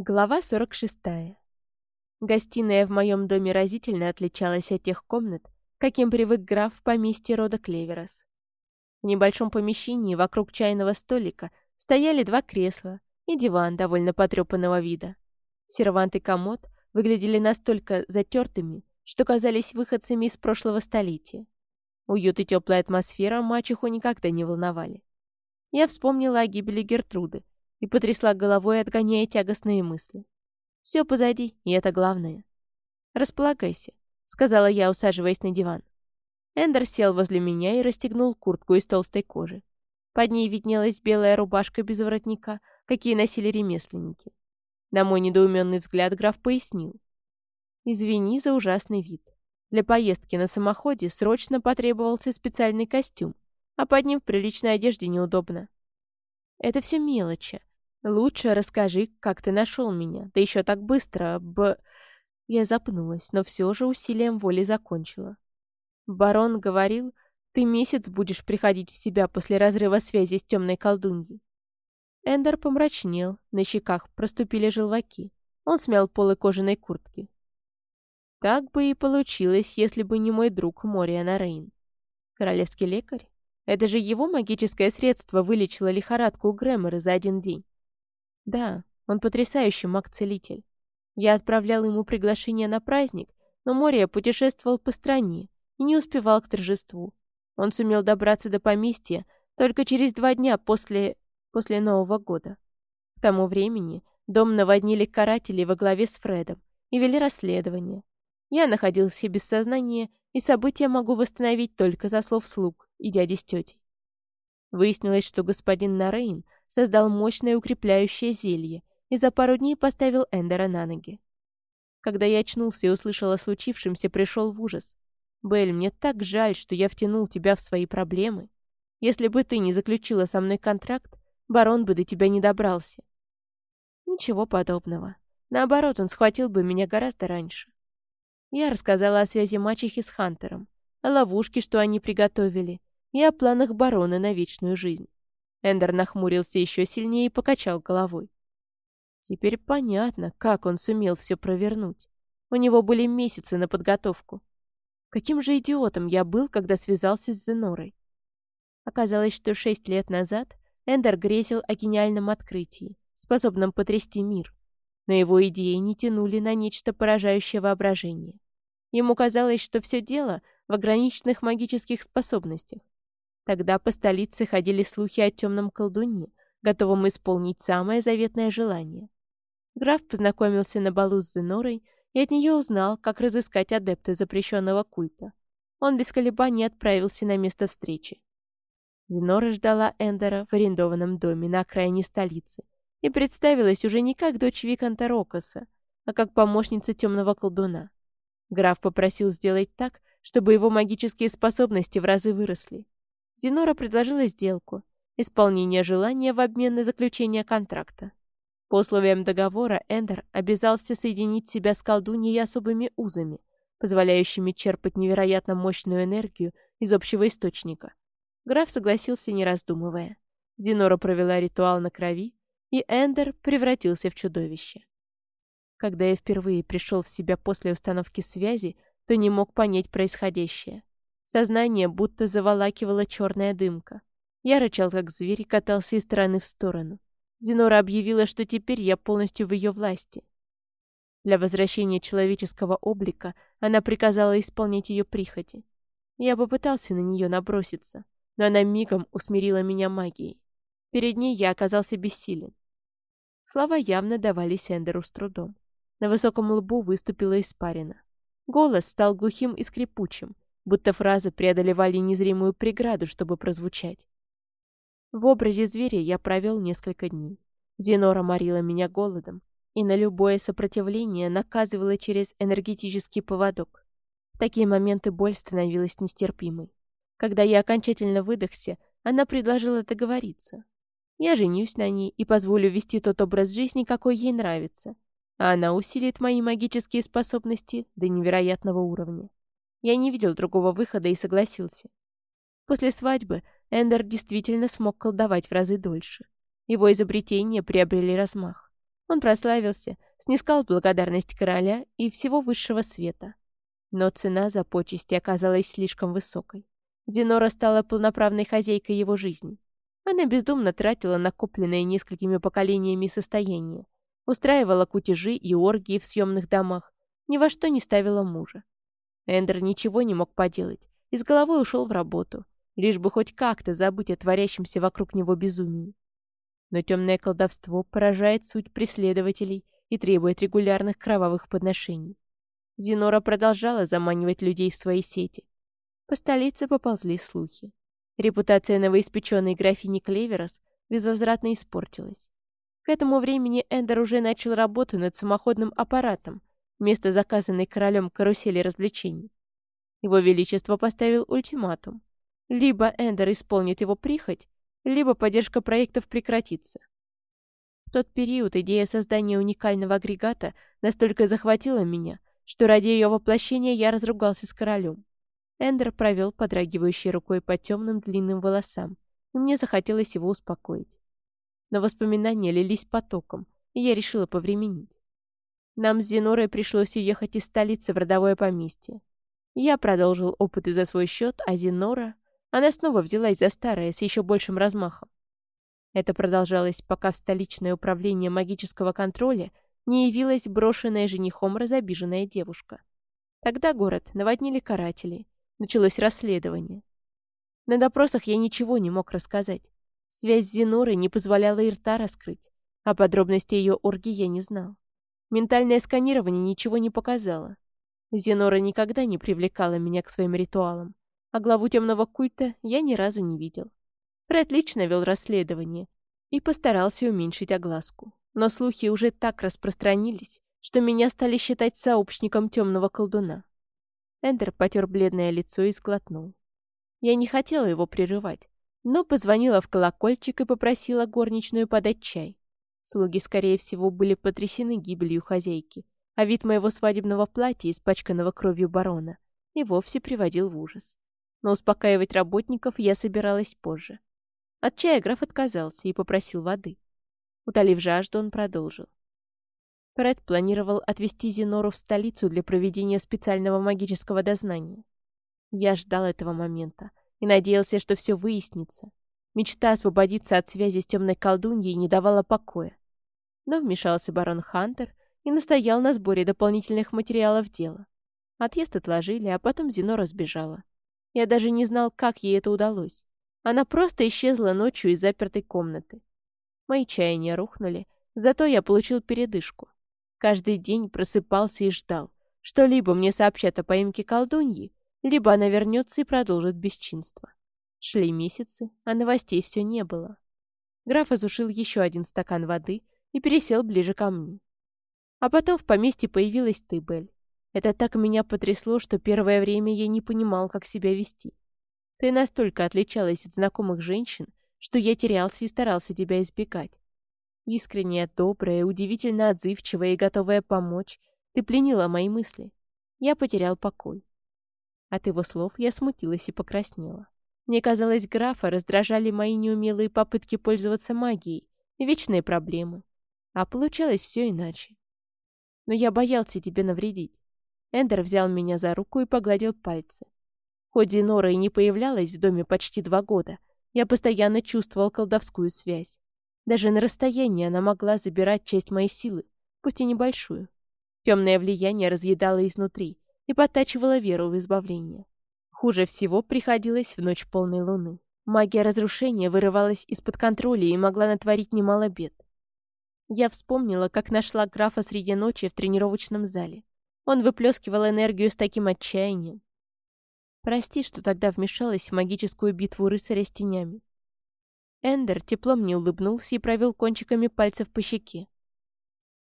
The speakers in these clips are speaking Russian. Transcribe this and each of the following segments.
Глава 46. Гостиная в моем доме разительно отличалась от тех комнат, каким привык граф в поместье рода Клеверос. В небольшом помещении вокруг чайного столика стояли два кресла и диван довольно потрепанного вида. Сервант и комод выглядели настолько затертыми, что казались выходцами из прошлого столетия. Уют и теплая атмосфера мачеху никогда не волновали. Я вспомнила о гибели Гертруды, и потрясла головой, отгоняя тягостные мысли. Все позади, и это главное. «Располагайся», — сказала я, усаживаясь на диван. Эндер сел возле меня и расстегнул куртку из толстой кожи. Под ней виднелась белая рубашка без воротника, какие носили ремесленники. На мой недоуменный взгляд граф пояснил. «Извини за ужасный вид. Для поездки на самоходе срочно потребовался специальный костюм, а под ним в приличной одежде неудобно. Это все мелочи. Лучше расскажи, как ты нашел меня, да еще так быстро, б...» Я запнулась, но все же усилием воли закончила. Барон говорил, ты месяц будешь приходить в себя после разрыва связи с темной колдуньей. Эндер помрачнел, на щеках проступили желваки. Он смял полы кожаной куртки. Так бы и получилось, если бы не мой друг Мориана Рейн. Королевский лекарь? Это же его магическое средство вылечило лихорадку у Грэмора за один день. Да, он потрясающий маг-целитель. Я отправлял ему приглашение на праздник, но Мория путешествовал по стране и не успевал к торжеству. Он сумел добраться до поместья только через два дня после... после Нового года. К тому времени дом наводнили каратели во главе с Фредом и вели расследование. Я находился без сознания, и события могу восстановить только за слов слуг и дяди с тетей. Выяснилось, что господин Нарейн создал мощное укрепляющее зелье и за пару дней поставил Эндера на ноги. Когда я очнулся и услышал о случившемся, пришел в ужас. «Белль, мне так жаль, что я втянул тебя в свои проблемы. Если бы ты не заключила со мной контракт, барон бы до тебя не добрался». Ничего подобного. Наоборот, он схватил бы меня гораздо раньше. Я рассказала о связи мачехи с Хантером, о ловушке, что они приготовили, и о планах барона на вечную жизнь. Эндер нахмурился еще сильнее и покачал головой. Теперь понятно, как он сумел все провернуть. У него были месяцы на подготовку. Каким же идиотом я был, когда связался с Зенорой? Оказалось, что шесть лет назад Эндер грезил о гениальном открытии, способном потрясти мир. Но его идеи не тянули на нечто поражающее воображение. Ему казалось, что все дело в ограниченных магических способностях. Тогда по столице ходили слухи о темном колдуне, готовом исполнить самое заветное желание. Граф познакомился на балу с Зенорой и от нее узнал, как разыскать адепта запрещенного культа. Он без колебаний отправился на место встречи. Зенора ждала Эндера в арендованном доме на окраине столицы и представилась уже не как дочь Виконта Рокоса, а как помощница темного колдуна. Граф попросил сделать так, чтобы его магические способности в разы выросли. Зинора предложила сделку – исполнение желания в обмен на заключение контракта. По условиям договора Эндер обязался соединить себя с колдуньей особыми узами, позволяющими черпать невероятно мощную энергию из общего источника. Граф согласился, не раздумывая. Зинора провела ритуал на крови, и Эндер превратился в чудовище. Когда я впервые пришел в себя после установки связи, то не мог понять происходящее. Сознание будто заволакивала черная дымка. Я рычал, как зверь, и катался из стороны в сторону. Зинора объявила, что теперь я полностью в ее власти. Для возвращения человеческого облика она приказала исполнять ее прихоти. Я попытался на нее наброситься, но она мигом усмирила меня магией. Перед ней я оказался бессилен. Слова явно давались Эндеру с трудом. На высоком лбу выступила испарина. Голос стал глухим и скрипучим, будто фразы преодолевали незримую преграду, чтобы прозвучать. В образе зверя я провел несколько дней. Зенора морила меня голодом и на любое сопротивление наказывала через энергетический поводок. В такие моменты боль становилась нестерпимой. Когда я окончательно выдохся, она предложила договориться. Я женюсь на ней и позволю вести тот образ жизни, какой ей нравится, а она усилит мои магические способности до невероятного уровня. Я не видел другого выхода и согласился. После свадьбы Эндер действительно смог колдовать в разы дольше. Его изобретения приобрели размах. Он прославился, снискал благодарность короля и всего высшего света. Но цена за почести оказалась слишком высокой. Зенора стала полноправной хозяйкой его жизни. Она бездумно тратила накопленное несколькими поколениями состояние, устраивала кутежи и оргии в съемных домах, ни во что не ставила мужа. Эндер ничего не мог поделать и с головой ушел в работу, лишь бы хоть как-то забыть о творящемся вокруг него безумии. Но темное колдовство поражает суть преследователей и требует регулярных кровавых подношений. Зинора продолжала заманивать людей в свои сети. По столице поползли слухи. Репутация новоиспеченной графини Клеверос безвозвратно испортилась. К этому времени Эндер уже начал работу над самоходным аппаратом, вместо заказанной королем карусели развлечений. Его Величество поставил ультиматум. Либо Эндер исполнит его прихоть, либо поддержка проектов прекратится. В тот период идея создания уникального агрегата настолько захватила меня, что ради ее воплощения я разругался с королем. Эндер провел подрагивающей рукой по темным длинным волосам, и мне захотелось его успокоить. Но воспоминания лились потоком, и я решила повременить. Нам с Зинорой пришлось уехать из столицы в родовое поместье. Я продолжил опыты за свой счет, а Зинора... Она снова взялась за старое с еще большим размахом. Это продолжалось, пока в столичное управление магического контроля не явилась брошенная женихом разобиженная девушка. Тогда город наводнили каратели. Началось расследование. На допросах я ничего не мог рассказать. Связь с Зинорой не позволяла и рта раскрыть, а подробности ее оргии я не знал. Ментальное сканирование ничего не показало. Зинора никогда не привлекала меня к своим ритуалам а главу темного культа я ни разу не видел. Фред лично вел расследование и постарался уменьшить огласку. Но слухи уже так распространились, что меня стали считать сообщником темного колдуна. Эндер потер бледное лицо и сглотнул. Я не хотела его прерывать, но позвонила в колокольчик и попросила горничную подать чай. Слуги, скорее всего, были потрясены гибелью хозяйки, а вид моего свадебного платья, испачканного кровью барона, и вовсе приводил в ужас но успокаивать работников я собиралась позже. От чая граф отказался и попросил воды. Утолив жажду, он продолжил. Фред планировал отвезти Зинору в столицу для проведения специального магического дознания. Я ждал этого момента и надеялся, что все выяснится. Мечта освободиться от связи с темной колдуньей не давала покоя. Но вмешался барон Хантер и настоял на сборе дополнительных материалов дела. Отъезд отложили, а потом Зинора сбежала. Я даже не знал, как ей это удалось. Она просто исчезла ночью из запертой комнаты. Мои чаяния рухнули, зато я получил передышку. Каждый день просыпался и ждал, что либо мне сообщат о поимке колдуньи, либо она вернется и продолжит бесчинство. Шли месяцы, а новостей все не было. Граф изушил еще один стакан воды и пересел ближе ко мне. А потом в поместье появилась ты, Бель. Это так меня потрясло, что первое время я не понимал, как себя вести. Ты настолько отличалась от знакомых женщин, что я терялся и старался тебя избегать. Искренняя, добрая, удивительно отзывчивая и готовая помочь, ты пленила мои мысли. Я потерял покой. От его слов я смутилась и покраснела. Мне казалось, графа раздражали мои неумелые попытки пользоваться магией вечные проблемы. А получалось все иначе. Но я боялся тебе навредить. Эндер взял меня за руку и погладил пальцы. Хоть Зинора и не появлялась в доме почти два года, я постоянно чувствовал колдовскую связь. Даже на расстоянии она могла забирать часть моей силы, пусть и небольшую. Темное влияние разъедало изнутри и подтачивало веру в избавление. Хуже всего приходилось в ночь полной луны. Магия разрушения вырывалась из-под контроля и могла натворить немало бед. Я вспомнила, как нашла графа среди ночи в тренировочном зале. Он выплескивал энергию с таким отчаянием. Прости, что тогда вмешалась в магическую битву рыцаря с тенями. Эндер тепло мне улыбнулся и провел кончиками пальцев по щеке.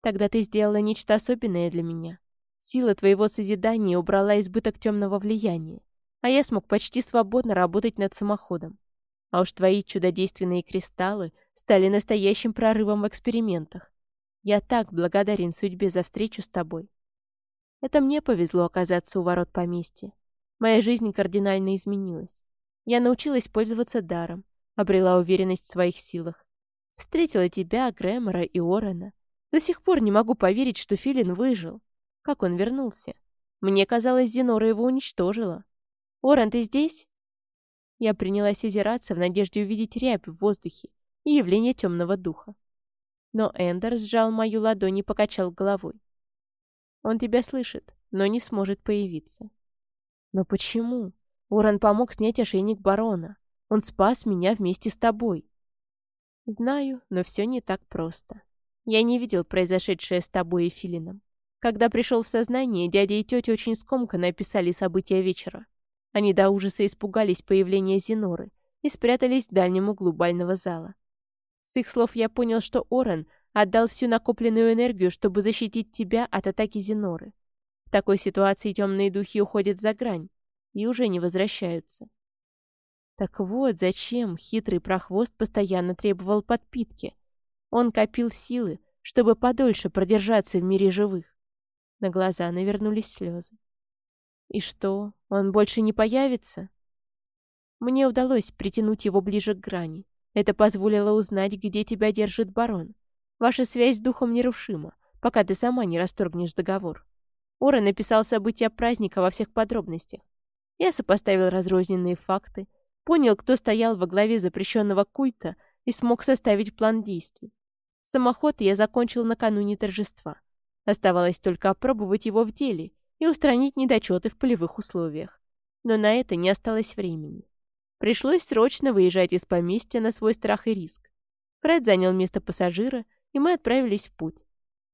Тогда ты сделала нечто особенное для меня. Сила твоего созидания убрала избыток темного влияния, а я смог почти свободно работать над самоходом. А уж твои чудодейственные кристаллы стали настоящим прорывом в экспериментах. Я так благодарен судьбе за встречу с тобой. Это мне повезло оказаться у ворот поместья. Моя жизнь кардинально изменилась. Я научилась пользоваться даром, обрела уверенность в своих силах. Встретила тебя, Грэмора и Орена. До сих пор не могу поверить, что Филин выжил. Как он вернулся? Мне казалось, Зинора его уничтожила. «Оран, ты здесь?» Я принялась озираться в надежде увидеть рябь в воздухе и явление темного духа. Но Эндер сжал мою ладонь и покачал головой. «Он тебя слышит, но не сможет появиться». «Но почему? Оран помог снять ошейник барона. Он спас меня вместе с тобой». «Знаю, но все не так просто. Я не видел произошедшее с тобой и Филином. Когда пришел в сознание, дядя и тетя очень скомканно описали события вечера. Они до ужаса испугались появления Зиноры и спрятались в дальнем углу бального зала. С их слов я понял, что Орен отдал всю накопленную энергию, чтобы защитить тебя от атаки Зиноры. В такой ситуации темные духи уходят за грань и уже не возвращаются. Так вот, зачем хитрый прохвост постоянно требовал подпитки. Он копил силы, чтобы подольше продержаться в мире живых. На глаза навернулись слезы. И что, он больше не появится? Мне удалось притянуть его ближе к грани. Это позволило узнать, где тебя держит барон. Ваша связь с духом нерушима, пока ты сама не расторгнешь договор. Ора написал события праздника во всех подробностях. Я сопоставил разрозненные факты, понял, кто стоял во главе запрещенного культа и смог составить план действий. Самоход я закончил накануне торжества. Оставалось только опробовать его в деле и устранить недочеты в полевых условиях. Но на это не осталось времени. Пришлось срочно выезжать из поместья на свой страх и риск. Фред занял место пассажира, и мы отправились в путь.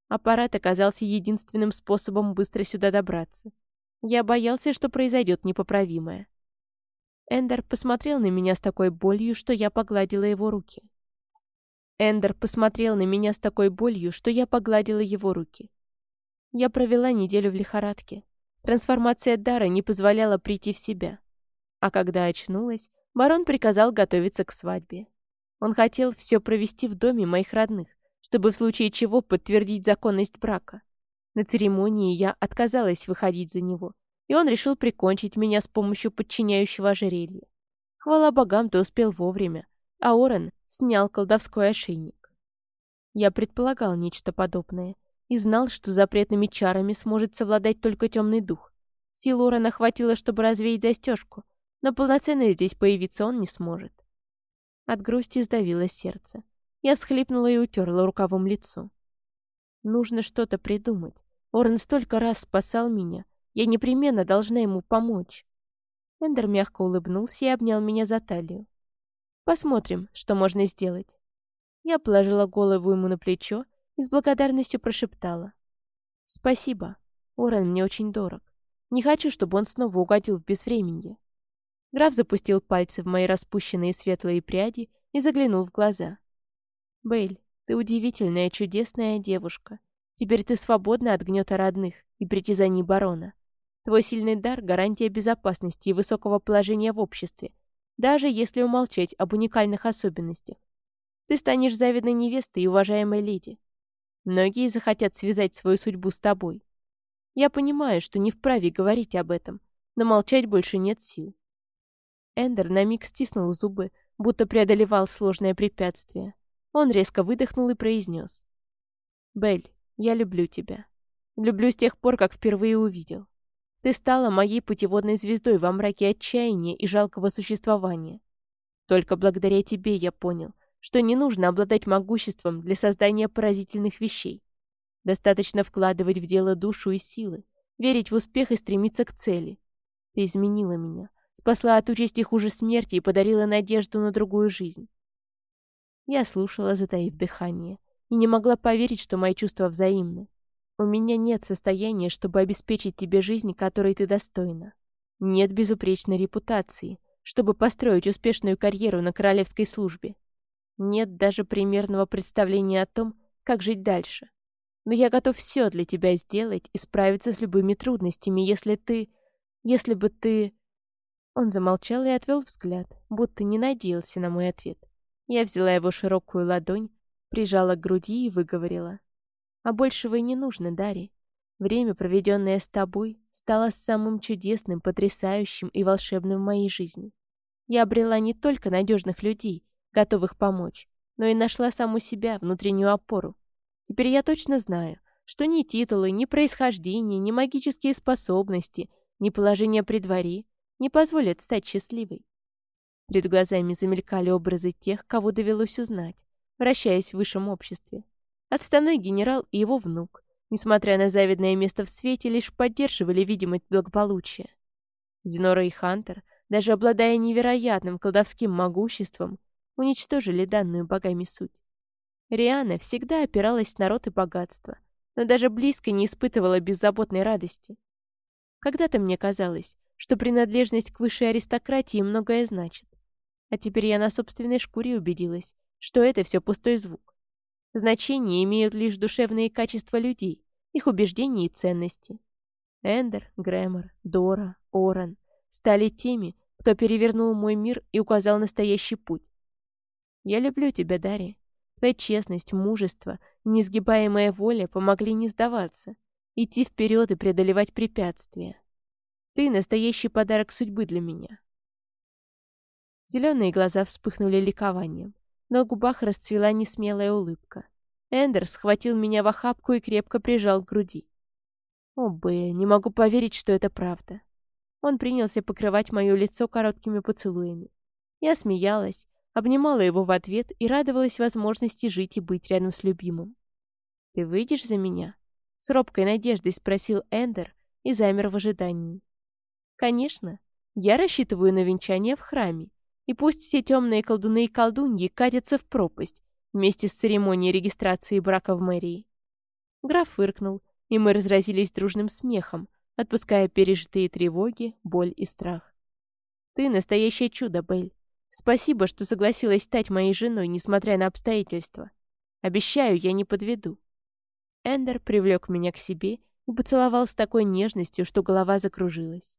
Аппарат оказался единственным способом быстро сюда добраться. Я боялся, что произойдет непоправимое. Эндер посмотрел на меня с такой болью, что я погладила его руки. Эндер посмотрел на меня с такой болью, что я погладила его руки. Я провела неделю в лихорадке. Трансформация дара не позволяла прийти в себя. А когда очнулась, барон приказал готовиться к свадьбе. Он хотел все провести в доме моих родных, чтобы в случае чего подтвердить законность брака. На церемонии я отказалась выходить за него, и он решил прикончить меня с помощью подчиняющего ожерелья. Хвала богам, ты успел вовремя, а Орен снял колдовской ошейник. Я предполагал нечто подобное, и знал, что запретными чарами сможет совладать только темный дух. Сил Орена хватило, чтобы развеять застежку, но полноценно здесь появиться он не сможет. От грусти сдавило сердце. Я всхлипнула и утерла рукавом лицо. Нужно что-то придумать. Орен столько раз спасал меня. Я непременно должна ему помочь. Эндер мягко улыбнулся и обнял меня за талию. Посмотрим, что можно сделать. Я положила голову ему на плечо и с благодарностью прошептала. «Спасибо. Орен мне очень дорог. Не хочу, чтобы он снова угодил в безвременье». Граф запустил пальцы в мои распущенные светлые пряди и заглянул в глаза. «Бейль, ты удивительная, чудесная девушка. Теперь ты свободна от гнета родных и притязаний барона. Твой сильный дар — гарантия безопасности и высокого положения в обществе, даже если умолчать об уникальных особенностях. Ты станешь завидной невестой и уважаемой леди. Многие захотят связать свою судьбу с тобой. Я понимаю, что не вправе говорить об этом, но молчать больше нет сил. Эндер на миг стиснул зубы, будто преодолевал сложное препятствие. Он резко выдохнул и произнес. «Белль, я люблю тебя. Люблю с тех пор, как впервые увидел. Ты стала моей путеводной звездой во мраке отчаяния и жалкого существования. Только благодаря тебе я понял, что не нужно обладать могуществом для создания поразительных вещей. Достаточно вкладывать в дело душу и силы, верить в успех и стремиться к цели. Ты изменила меня, спасла от участи хуже смерти и подарила надежду на другую жизнь. Я слушала, затаив дыхание, и не могла поверить, что мои чувства взаимны. У меня нет состояния, чтобы обеспечить тебе жизнь, которой ты достойна. Нет безупречной репутации, чтобы построить успешную карьеру на королевской службе. Нет даже примерного представления о том, как жить дальше. Но я готов все для тебя сделать и справиться с любыми трудностями, если ты... Если бы ты...» Он замолчал и отвел взгляд, будто не надеялся на мой ответ. Я взяла его широкую ладонь, прижала к груди и выговорила. «А большего и не нужно, Дарри. Время, проведенное с тобой, стало самым чудесным, потрясающим и волшебным в моей жизни. Я обрела не только надежных людей, готовых помочь, но и нашла саму себя, внутреннюю опору. Теперь я точно знаю, что ни титулы, ни происхождение, ни магические способности, ни положение при дворе не позволят стать счастливой. Перед глазами замелькали образы тех, кого довелось узнать, вращаясь в высшем обществе. Отставной генерал и его внук, несмотря на завидное место в свете, лишь поддерживали видимость благополучия. Зинора и Хантер, даже обладая невероятным колдовским могуществом, уничтожили данную богами суть. Риана всегда опиралась на род и богатство, но даже близко не испытывала беззаботной радости. Когда-то мне казалось, что принадлежность к высшей аристократии многое значит. А теперь я на собственной шкуре убедилась, что это все пустой звук. Значение имеют лишь душевные качества людей, их убеждения и ценности. Эндер, Грэмор, Дора, Оран стали теми, кто перевернул мой мир и указал настоящий путь. Я люблю тебя, Дарья. Твоя честность, мужество несгибаемая воля помогли не сдаваться, идти вперед и преодолевать препятствия. Ты — настоящий подарок судьбы для меня. Зеленые глаза вспыхнули ликованием. На губах расцвела несмелая улыбка. Эндер схватил меня в охапку и крепко прижал к груди. О, Белль, не могу поверить, что это правда. Он принялся покрывать мое лицо короткими поцелуями. Я смеялась, обнимала его в ответ и радовалась возможности жить и быть рядом с любимым. «Ты выйдешь за меня?» — с робкой надеждой спросил Эндер и замер в ожидании. «Конечно. Я рассчитываю на венчание в храме, и пусть все темные колдуны и колдуньи катятся в пропасть вместе с церемонией регистрации брака в мэрии». Граф фыркнул, и мы разразились дружным смехом, отпуская пережитые тревоги, боль и страх. «Ты настоящее чудо, Белль. Спасибо, что согласилась стать моей женой, несмотря на обстоятельства. Обещаю, я не подведу». Эндер привлек меня к себе и поцеловал с такой нежностью, что голова закружилась.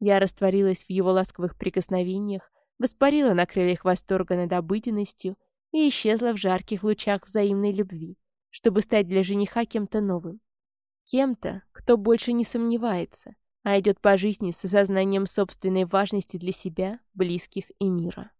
Я растворилась в его ласковых прикосновениях, воспарила на крыльях восторга над обыденностью и исчезла в жарких лучах взаимной любви, чтобы стать для жениха кем-то новым. Кем-то, кто больше не сомневается, а идет по жизни с осознанием собственной важности для себя, близких и мира.